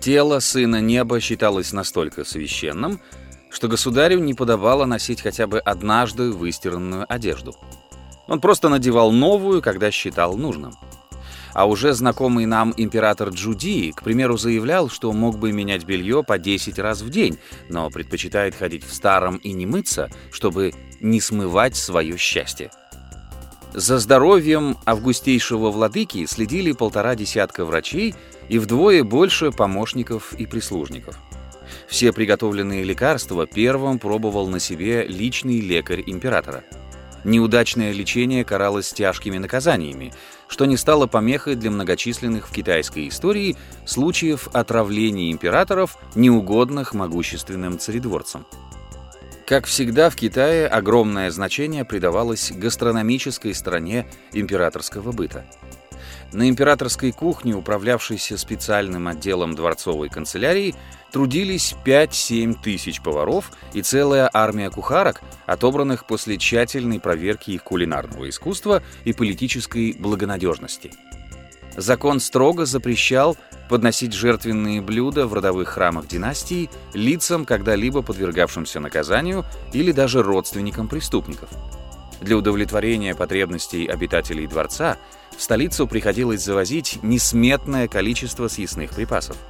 Тело сына неба считалось настолько священным, что государю не подобало носить хотя бы однажды выстиранную одежду. Он просто надевал новую, когда считал нужным. А уже знакомый нам император Джудии, к примеру, заявлял, что мог бы менять белье по 10 раз в день, но предпочитает ходить в старом и не мыться, чтобы не смывать свое счастье. За здоровьем августейшего владыки следили полтора десятка врачей и вдвое больше помощников и прислужников. Все приготовленные лекарства первым пробовал на себе личный лекарь императора – Неудачное лечение каралось тяжкими наказаниями, что не стало помехой для многочисленных в китайской истории случаев отравления императоров, неугодных могущественным царедворцам. Как всегда, в Китае огромное значение придавалось гастрономической стороне императорского быта. На императорской кухне, управлявшейся специальным отделом дворцовой канцелярии, трудились 5-7 тысяч поваров и целая армия кухарок, отобранных после тщательной проверки их кулинарного искусства и политической благонадежности. Закон строго запрещал подносить жертвенные блюда в родовых храмах династии лицам, когда-либо подвергавшимся наказанию или даже родственникам преступников. Для удовлетворения потребностей обитателей дворца в столицу приходилось завозить несметное количество съестных припасов –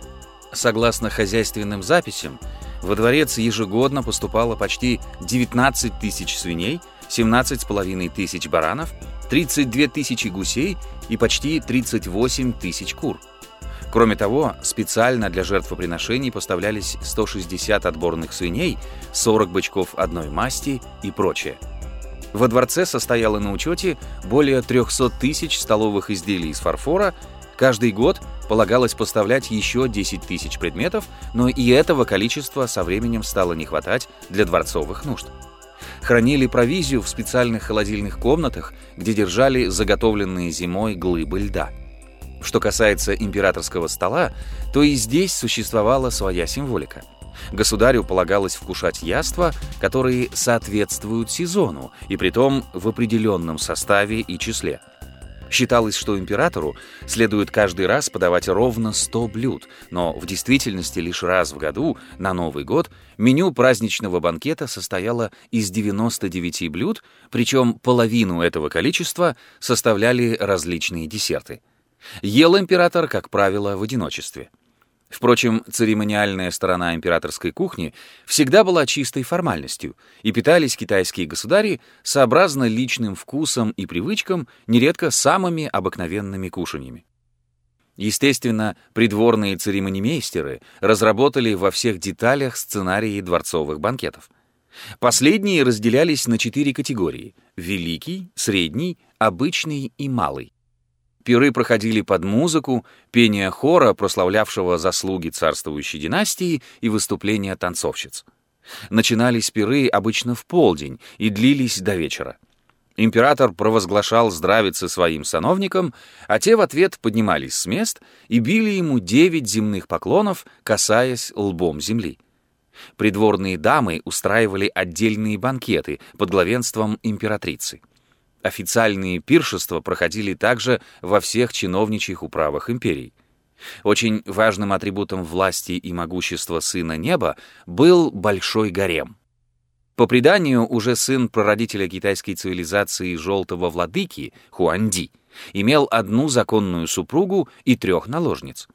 Согласно хозяйственным записям, во дворец ежегодно поступало почти 19 тысяч свиней, 17,5 тысяч баранов, 32 тысячи гусей и почти 38 тысяч кур. Кроме того, специально для жертвоприношений поставлялись 160 отборных свиней, 40 бычков одной масти и прочее. Во дворце состояло на учете более 300 тысяч столовых изделий из фарфора, каждый год полагалось поставлять еще 10 тысяч предметов, но и этого количества со временем стало не хватать для дворцовых нужд. Хранили провизию в специальных холодильных комнатах, где держали заготовленные зимой глыбы льда. Что касается императорского стола, то и здесь существовала своя символика. Государю полагалось вкушать яства, которые соответствуют сезону, и притом в определенном составе и числе – Считалось, что императору следует каждый раз подавать ровно 100 блюд, но в действительности лишь раз в году, на Новый год, меню праздничного банкета состояло из 99 блюд, причем половину этого количества составляли различные десерты. Ел император, как правило, в одиночестве. Впрочем, церемониальная сторона императорской кухни всегда была чистой формальностью, и питались китайские государи сообразно личным вкусом и привычкам, нередко самыми обыкновенными кушаньями. Естественно, придворные церемонимейстеры разработали во всех деталях сценарии дворцовых банкетов. Последние разделялись на четыре категории — великий, средний, обычный и малый. Пиры проходили под музыку, пение хора, прославлявшего заслуги царствующей династии, и выступления танцовщиц. Начинались пиры обычно в полдень и длились до вечера. Император провозглашал здравицы своим сановникам, а те в ответ поднимались с мест и били ему девять земных поклонов, касаясь лбом земли. Придворные дамы устраивали отдельные банкеты под главенством императрицы. Официальные пиршества проходили также во всех чиновничьих управах империи. Очень важным атрибутом власти и могущества сына неба был большой гарем. По преданию, уже сын прародителя китайской цивилизации Желтого Владыки, Хуанди, имел одну законную супругу и трех наложниц.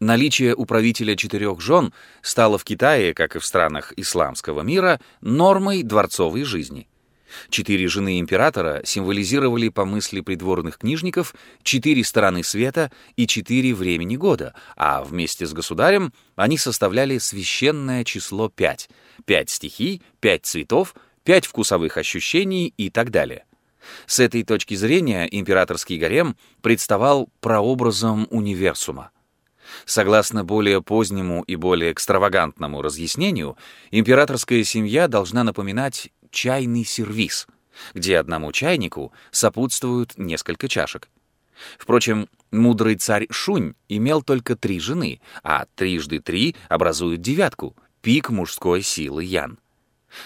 Наличие у правителя четырех жен стало в Китае, как и в странах исламского мира, нормой дворцовой жизни — Четыре жены императора символизировали по мысли придворных книжников четыре стороны света и четыре времени года, а вместе с государем они составляли священное число пять. Пять стихий, пять цветов, пять вкусовых ощущений и так далее. С этой точки зрения императорский гарем представал прообразом универсума. Согласно более позднему и более экстравагантному разъяснению, императорская семья должна напоминать чайный сервиз, где одному чайнику сопутствуют несколько чашек. Впрочем, мудрый царь Шунь имел только три жены, а трижды три образуют девятку, пик мужской силы Ян.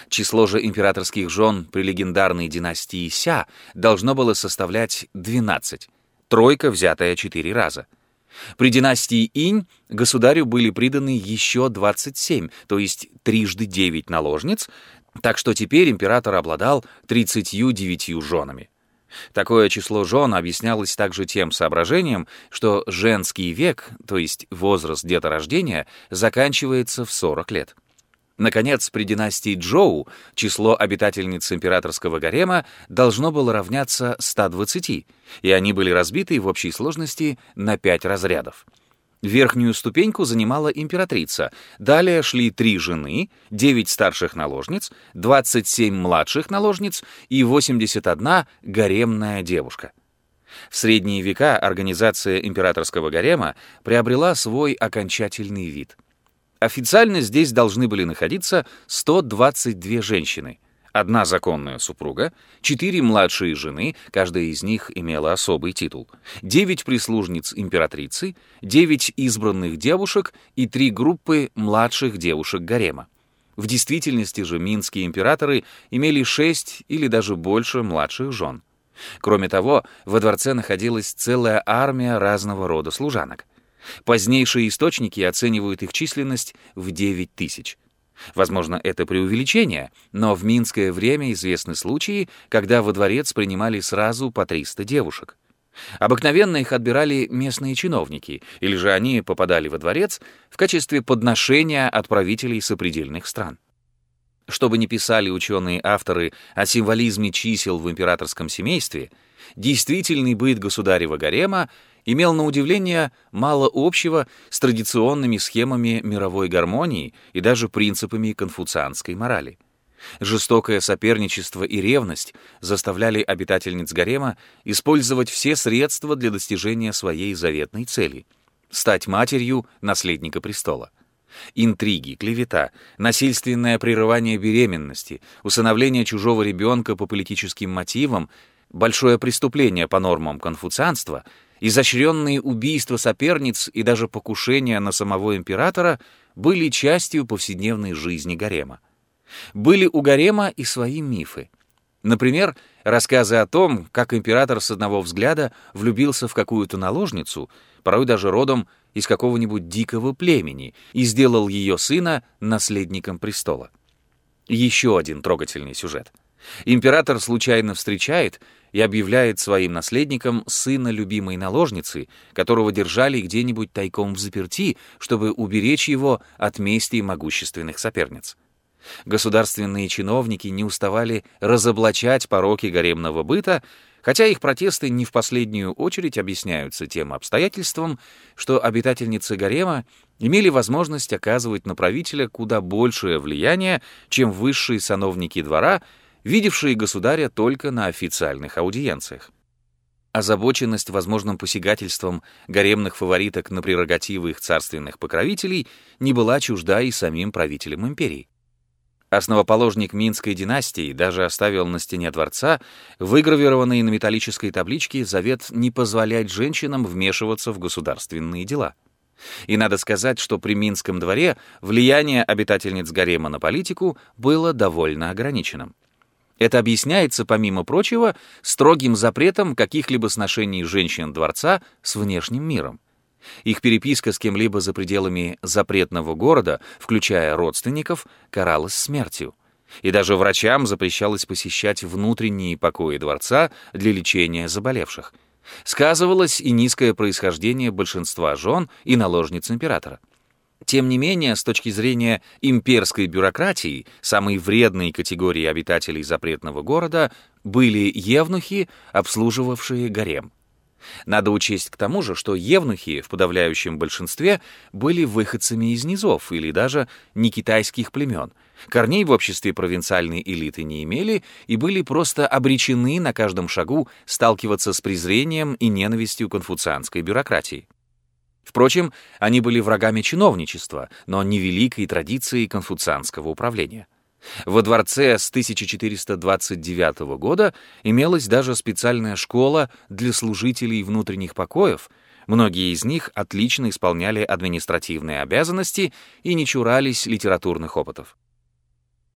Число же императорских жен при легендарной династии Ся должно было составлять 12, тройка, взятая четыре раза. При династии Инь государю были приданы еще 27, то есть трижды 9 наложниц, так что теперь император обладал 39 женами. Такое число жен объяснялось также тем соображением, что женский век, то есть возраст деторождения, заканчивается в 40 лет. Наконец, при династии Джоу число обитательниц императорского гарема должно было равняться 120, и они были разбиты в общей сложности на пять разрядов. Верхнюю ступеньку занимала императрица, далее шли три жены, 9 старших наложниц, 27 младших наложниц и 81 гаремная девушка. В средние века организация императорского гарема приобрела свой окончательный вид — Официально здесь должны были находиться 122 женщины, одна законная супруга, четыре младшие жены, каждая из них имела особый титул, девять прислужниц императрицы, девять избранных девушек и три группы младших девушек гарема. В действительности же минские императоры имели шесть или даже больше младших жен. Кроме того, во дворце находилась целая армия разного рода служанок. Позднейшие источники оценивают их численность в 9 тысяч. Возможно, это преувеличение, но в минское время известны случаи, когда во дворец принимали сразу по 300 девушек. Обыкновенно их отбирали местные чиновники, или же они попадали во дворец в качестве подношения от правителей сопредельных стран. Чтобы не писали ученые-авторы о символизме чисел в императорском семействе, действительный быт государева гарема имел на удивление мало общего с традиционными схемами мировой гармонии и даже принципами конфуцианской морали. Жестокое соперничество и ревность заставляли обитательниц гарема использовать все средства для достижения своей заветной цели — стать матерью наследника престола. Интриги, клевета, насильственное прерывание беременности, усыновление чужого ребенка по политическим мотивам, большое преступление по нормам конфуцианства — Изощренные убийства соперниц и даже покушения на самого императора были частью повседневной жизни гарема. Были у гарема и свои мифы. Например, рассказы о том, как император с одного взгляда влюбился в какую-то наложницу, порой даже родом из какого-нибудь дикого племени, и сделал ее сына наследником престола. Еще один трогательный сюжет. Император случайно встречает и объявляет своим наследником сына любимой наложницы, которого держали где-нибудь тайком в заперти, чтобы уберечь его от мести могущественных соперниц. Государственные чиновники не уставали разоблачать пороки гаремного быта, хотя их протесты не в последнюю очередь объясняются тем обстоятельством, что обитательницы гарема имели возможность оказывать на правителя куда большее влияние, чем высшие сановники двора — видевшие государя только на официальных аудиенциях. Озабоченность возможным посягательством гаремных фавориток на прерогативы их царственных покровителей не была чужда и самим правителям империи. Основоположник Минской династии даже оставил на стене дворца выгравированный на металлической табличке завет не позволять женщинам вмешиваться в государственные дела. И надо сказать, что при Минском дворе влияние обитательниц гарема на политику было довольно ограниченным. Это объясняется, помимо прочего, строгим запретом каких-либо сношений женщин дворца с внешним миром. Их переписка с кем-либо за пределами запретного города, включая родственников, каралась смертью. И даже врачам запрещалось посещать внутренние покои дворца для лечения заболевших. Сказывалось и низкое происхождение большинства жен и наложниц императора. Тем не менее, с точки зрения имперской бюрократии, самой вредной категорией обитателей запретного города были евнухи, обслуживавшие гарем. Надо учесть к тому же, что евнухи в подавляющем большинстве были выходцами из низов или даже не китайских племен. Корней в обществе провинциальной элиты не имели и были просто обречены на каждом шагу сталкиваться с презрением и ненавистью конфуцианской бюрократии. Впрочем, они были врагами чиновничества, но не великой традиции конфуцианского управления. Во дворце с 1429 года имелась даже специальная школа для служителей внутренних покоев, многие из них отлично исполняли административные обязанности и не чурались литературных опытов.